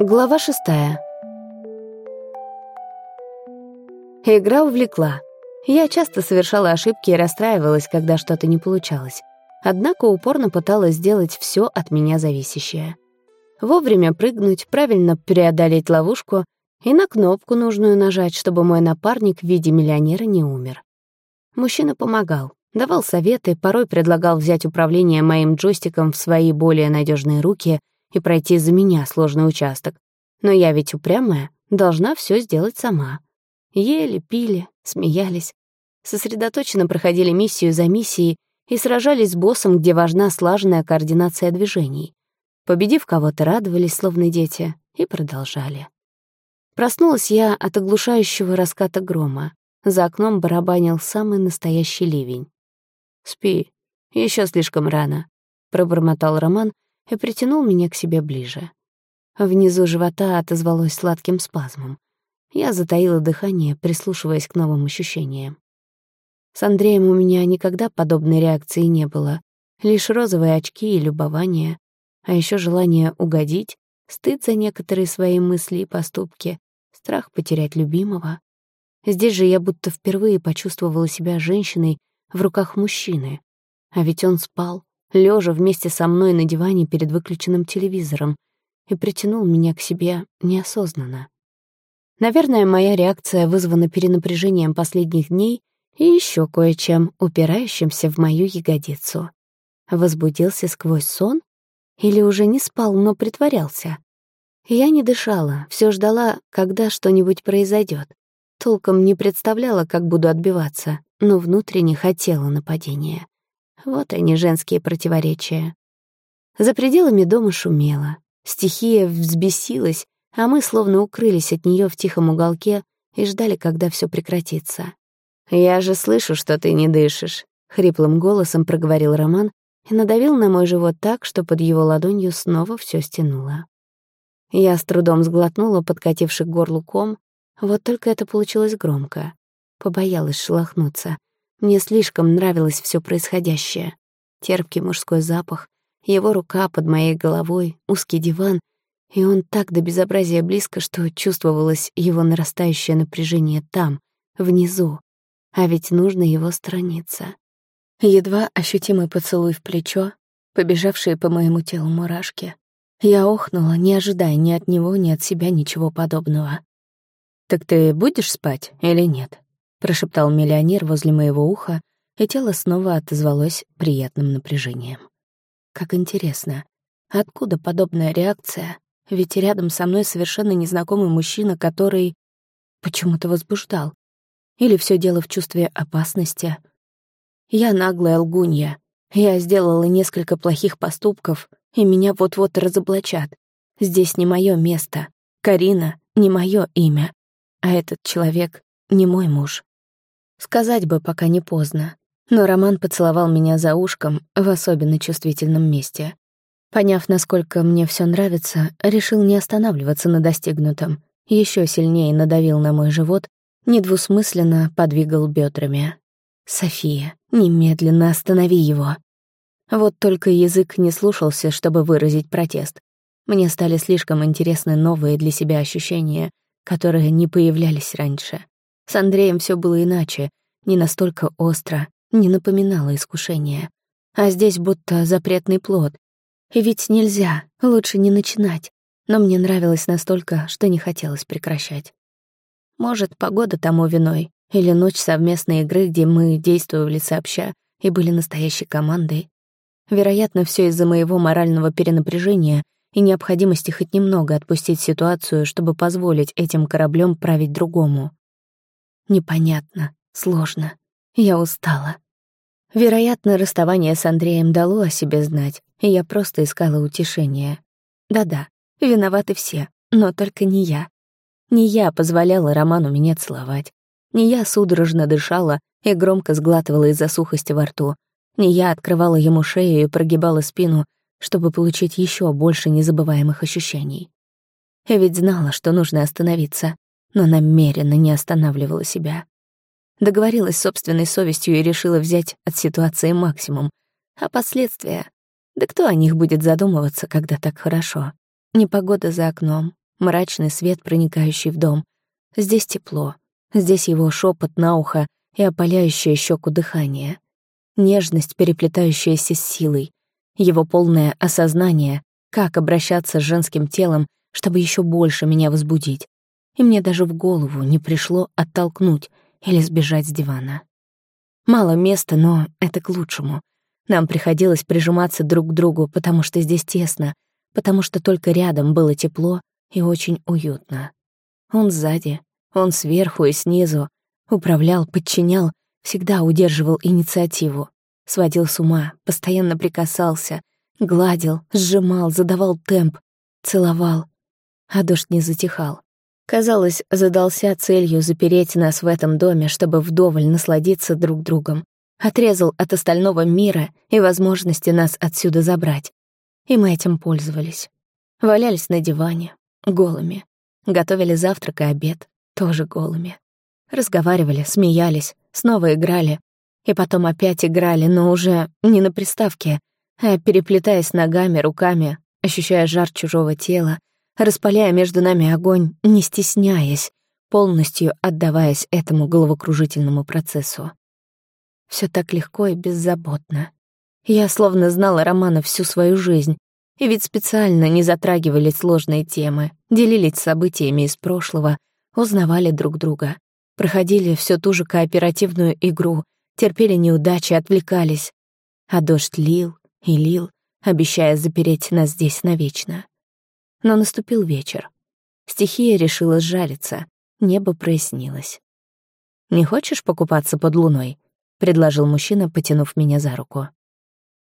Глава шестая. Игра увлекла. Я часто совершала ошибки и расстраивалась, когда что-то не получалось. Однако упорно пыталась сделать все от меня зависящее. Вовремя прыгнуть, правильно преодолеть ловушку и на кнопку нужную нажать, чтобы мой напарник в виде миллионера не умер. Мужчина помогал, давал советы, порой предлагал взять управление моим джойстиком в свои более надежные руки и пройти за меня сложный участок. Но я ведь упрямая, должна все сделать сама. Ели, пили, смеялись. Сосредоточенно проходили миссию за миссией и сражались с боссом, где важна слаженная координация движений. Победив кого-то, радовались, словно дети, и продолжали. Проснулась я от оглушающего раската грома. За окном барабанил самый настоящий ливень. «Спи, еще слишком рано», — пробормотал Роман и притянул меня к себе ближе. Внизу живота отозвалось сладким спазмом. Я затаила дыхание, прислушиваясь к новым ощущениям. С Андреем у меня никогда подобной реакции не было. Лишь розовые очки и любование, а еще желание угодить, стыд за некоторые свои мысли и поступки, страх потерять любимого. Здесь же я будто впервые почувствовала себя женщиной в руках мужчины. А ведь он спал, лежа вместе со мной на диване перед выключенным телевизором, и притянул меня к себе неосознанно. Наверное, моя реакция вызвана перенапряжением последних дней и еще кое-чем, упирающимся в мою ягодицу. Возбудился сквозь сон? Или уже не спал, но притворялся? Я не дышала, все ждала, когда что-нибудь произойдет. Толком не представляла, как буду отбиваться, но внутренне хотела нападения. Вот они, женские противоречия. За пределами дома шумело. Стихия взбесилась, а мы словно укрылись от нее в тихом уголке и ждали, когда все прекратится. «Я же слышу, что ты не дышишь», — хриплым голосом проговорил Роман и надавил на мой живот так, что под его ладонью снова все стянуло. Я с трудом сглотнула подкативший к горлу ком, вот только это получилось громко. Побоялась шелохнуться. Мне слишком нравилось все происходящее. Терпкий мужской запах, его рука под моей головой, узкий диван, и он так до безобразия близко, что чувствовалось его нарастающее напряжение там, внизу. А ведь нужно его сторониться. Едва ощутимый поцелуй в плечо, побежавшие по моему телу мурашки, я охнула, не ожидая ни от него, ни от себя ничего подобного. «Так ты будешь спать или нет?» — прошептал миллионер возле моего уха, и тело снова отозвалось приятным напряжением. Как интересно, откуда подобная реакция? Ведь рядом со мной совершенно незнакомый мужчина, который почему-то возбуждал. Или все дело в чувстве опасности? Я наглая лгунья. Я сделала несколько плохих поступков, и меня вот-вот разоблачат. Здесь не мое место. Карина — не мое имя. А этот человек — не мой муж. Сказать бы, пока не поздно. Но Роман поцеловал меня за ушком в особенно чувствительном месте. Поняв, насколько мне все нравится, решил не останавливаться на достигнутом. Еще сильнее надавил на мой живот, недвусмысленно подвигал бедрами. «София, немедленно останови его!» Вот только язык не слушался, чтобы выразить протест. Мне стали слишком интересны новые для себя ощущения, которые не появлялись раньше. С Андреем все было иначе, не настолько остро, не напоминало искушение. А здесь будто запретный плод. И ведь нельзя, лучше не начинать. Но мне нравилось настолько, что не хотелось прекращать. Может, погода тому виной, или ночь совместной игры, где мы действовали сообща и были настоящей командой. Вероятно, все из-за моего морального перенапряжения и необходимости хоть немного отпустить ситуацию, чтобы позволить этим кораблем править другому. Непонятно, сложно. Я устала. Вероятно, расставание с Андреем дало о себе знать, и я просто искала утешения. Да-да, виноваты все, но только не я. Не я позволяла Роману меня целовать. Не я судорожно дышала и громко сглатывала из-за сухости во рту, не я открывала ему шею и прогибала спину, чтобы получить еще больше незабываемых ощущений. Я ведь знала, что нужно остановиться, но намеренно не останавливала себя. Договорилась с собственной совестью и решила взять от ситуации максимум. А последствия? Да кто о них будет задумываться, когда так хорошо? Непогода за окном, мрачный свет, проникающий в дом. Здесь тепло, здесь его шепот на ухо и опаляющее щеку дыхание. Нежность, переплетающаяся с силой, его полное осознание, как обращаться с женским телом, чтобы еще больше меня возбудить. И мне даже в голову не пришло оттолкнуть или сбежать с дивана. Мало места, но это к лучшему. Нам приходилось прижиматься друг к другу, потому что здесь тесно, потому что только рядом было тепло и очень уютно. Он сзади, он сверху и снизу, управлял, подчинял, всегда удерживал инициативу, сводил с ума, постоянно прикасался, гладил, сжимал, задавал темп, целовал. А дождь не затихал. Казалось, задался целью запереть нас в этом доме, чтобы вдоволь насладиться друг другом. Отрезал от остального мира и возможности нас отсюда забрать. И мы этим пользовались. Валялись на диване, голыми. Готовили завтрак и обед, тоже голыми. Разговаривали, смеялись, снова играли. И потом опять играли, но уже не на приставке, а переплетаясь ногами, руками, ощущая жар чужого тела, распаляя между нами огонь, не стесняясь, полностью отдаваясь этому головокружительному процессу. Все так легко и беззаботно. Я словно знала Романа всю свою жизнь, и ведь специально не затрагивали сложные темы, делились событиями из прошлого, узнавали друг друга, проходили всю ту же кооперативную игру, терпели неудачи, отвлекались. А дождь лил и лил, обещая запереть нас здесь навечно. Но наступил вечер. Стихия решила сжариться, небо прояснилось. «Не хочешь покупаться под луной?» — предложил мужчина, потянув меня за руку.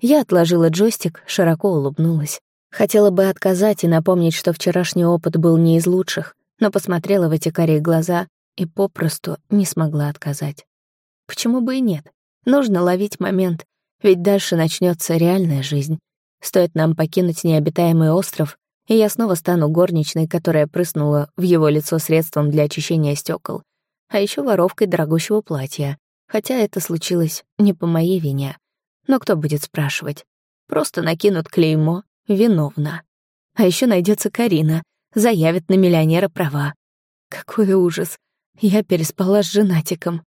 Я отложила джойстик, широко улыбнулась. Хотела бы отказать и напомнить, что вчерашний опыт был не из лучших, но посмотрела в эти карие глаза и попросту не смогла отказать. Почему бы и нет? Нужно ловить момент, ведь дальше начнется реальная жизнь. Стоит нам покинуть необитаемый остров, и я снова стану горничной, которая прыснула в его лицо средством для очищения стекол, а еще воровкой дорогущего платья, хотя это случилось не по моей вине. Но кто будет спрашивать? Просто накинут клеймо «виновна». А еще найдется Карина, заявит на миллионера права. Какой ужас. Я переспала с женатиком.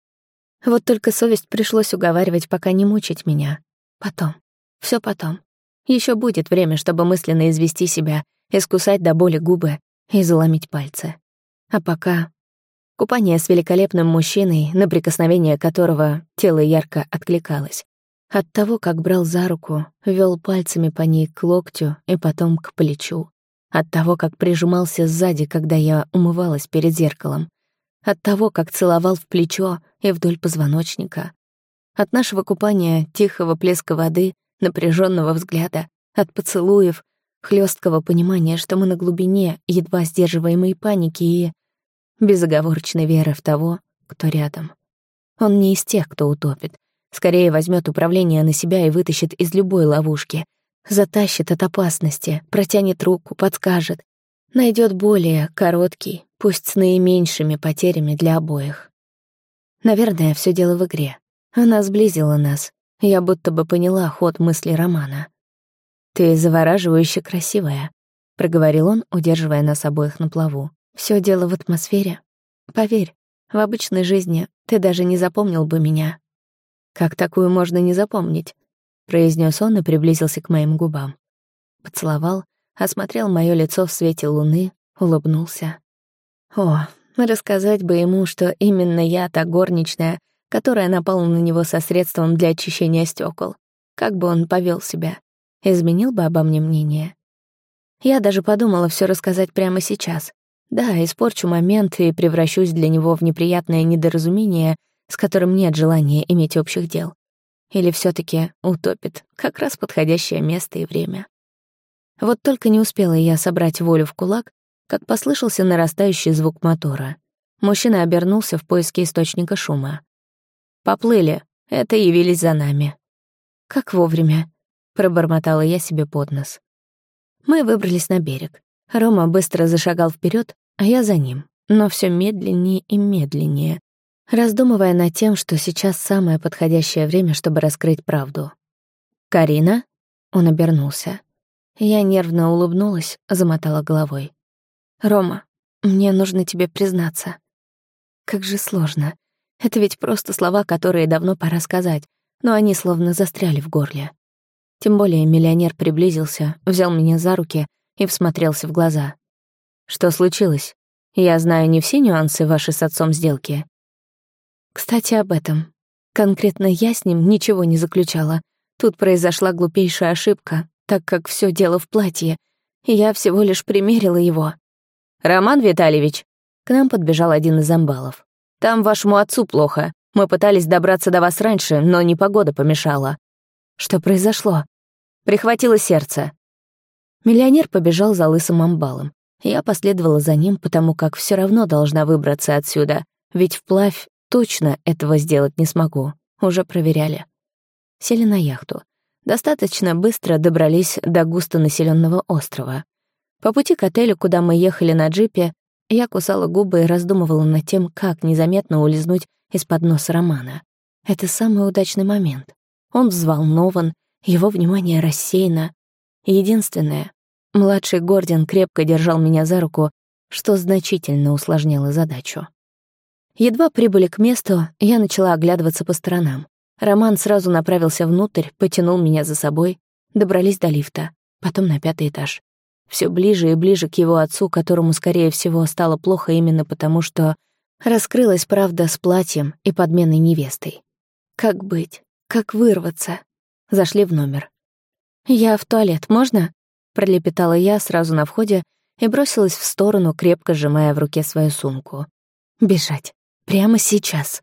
Вот только совесть пришлось уговаривать, пока не мучить меня. Потом. все потом. Еще будет время, чтобы мысленно извести себя искусать до боли губы и заломить пальцы. А пока купание с великолепным мужчиной, на прикосновение которого тело ярко откликалось. От того, как брал за руку, вел пальцами по ней к локтю и потом к плечу. От того, как прижимался сзади, когда я умывалась перед зеркалом. От того, как целовал в плечо и вдоль позвоночника. От нашего купания, тихого плеска воды, напряженного взгляда, от поцелуев, хлесткого понимания, что мы на глубине едва сдерживаемой паники и безоговорочной веры в того, кто рядом. Он не из тех, кто утопит. Скорее возьмет управление на себя и вытащит из любой ловушки. Затащит от опасности, протянет руку, подскажет. Найдет более короткий, пусть с наименьшими потерями для обоих. Наверное, все дело в игре. Она сблизила нас. Я будто бы поняла ход мысли Романа. «Ты завораживающе красивая», — проговорил он, удерживая нас обоих на плаву. Все дело в атмосфере. Поверь, в обычной жизни ты даже не запомнил бы меня». «Как такую можно не запомнить?» — произнес он и приблизился к моим губам. Поцеловал, осмотрел мое лицо в свете луны, улыбнулся. О, рассказать бы ему, что именно я та горничная, которая напала на него со средством для очищения стекол. Как бы он повел себя? Изменил бы обо мне мнение. Я даже подумала все рассказать прямо сейчас. Да, испорчу момент и превращусь для него в неприятное недоразумение, с которым нет желания иметь общих дел. Или все таки утопит как раз подходящее место и время. Вот только не успела я собрать волю в кулак, как послышался нарастающий звук мотора. Мужчина обернулся в поиске источника шума. «Поплыли, это явились за нами». Как вовремя пробормотала я себе под нос. Мы выбрались на берег. Рома быстро зашагал вперед, а я за ним, но все медленнее и медленнее, раздумывая над тем, что сейчас самое подходящее время, чтобы раскрыть правду. «Карина?» Он обернулся. Я нервно улыбнулась, замотала головой. «Рома, мне нужно тебе признаться». Как же сложно. Это ведь просто слова, которые давно пора сказать, но они словно застряли в горле. Тем более миллионер приблизился, взял меня за руки и всмотрелся в глаза. «Что случилось? Я знаю не все нюансы вашей с отцом сделки». «Кстати, об этом. Конкретно я с ним ничего не заключала. Тут произошла глупейшая ошибка, так как все дело в платье, и я всего лишь примерила его. «Роман Витальевич!» К нам подбежал один из амбалов. «Там вашему отцу плохо. Мы пытались добраться до вас раньше, но непогода помешала». «Что произошло?» «Прихватило сердце». Миллионер побежал за лысым амбалом. Я последовала за ним, потому как все равно должна выбраться отсюда, ведь вплавь точно этого сделать не смогу. Уже проверяли. Сели на яхту. Достаточно быстро добрались до густонаселенного острова. По пути к отелю, куда мы ехали на джипе, я кусала губы и раздумывала над тем, как незаметно улизнуть из-под носа Романа. Это самый удачный момент. Он взволнован, его внимание рассеяно. Единственное, младший Гордин крепко держал меня за руку, что значительно усложняло задачу. Едва прибыли к месту, я начала оглядываться по сторонам. Роман сразу направился внутрь, потянул меня за собой. Добрались до лифта, потом на пятый этаж. Все ближе и ближе к его отцу, которому, скорее всего, стало плохо именно потому, что раскрылась правда с платьем и подменной невестой. Как быть? Как вырваться? Зашли в номер. «Я в туалет, можно?» — пролепетала я сразу на входе и бросилась в сторону, крепко сжимая в руке свою сумку. «Бежать. Прямо сейчас».